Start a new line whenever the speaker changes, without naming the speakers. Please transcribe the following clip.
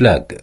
بلاغ.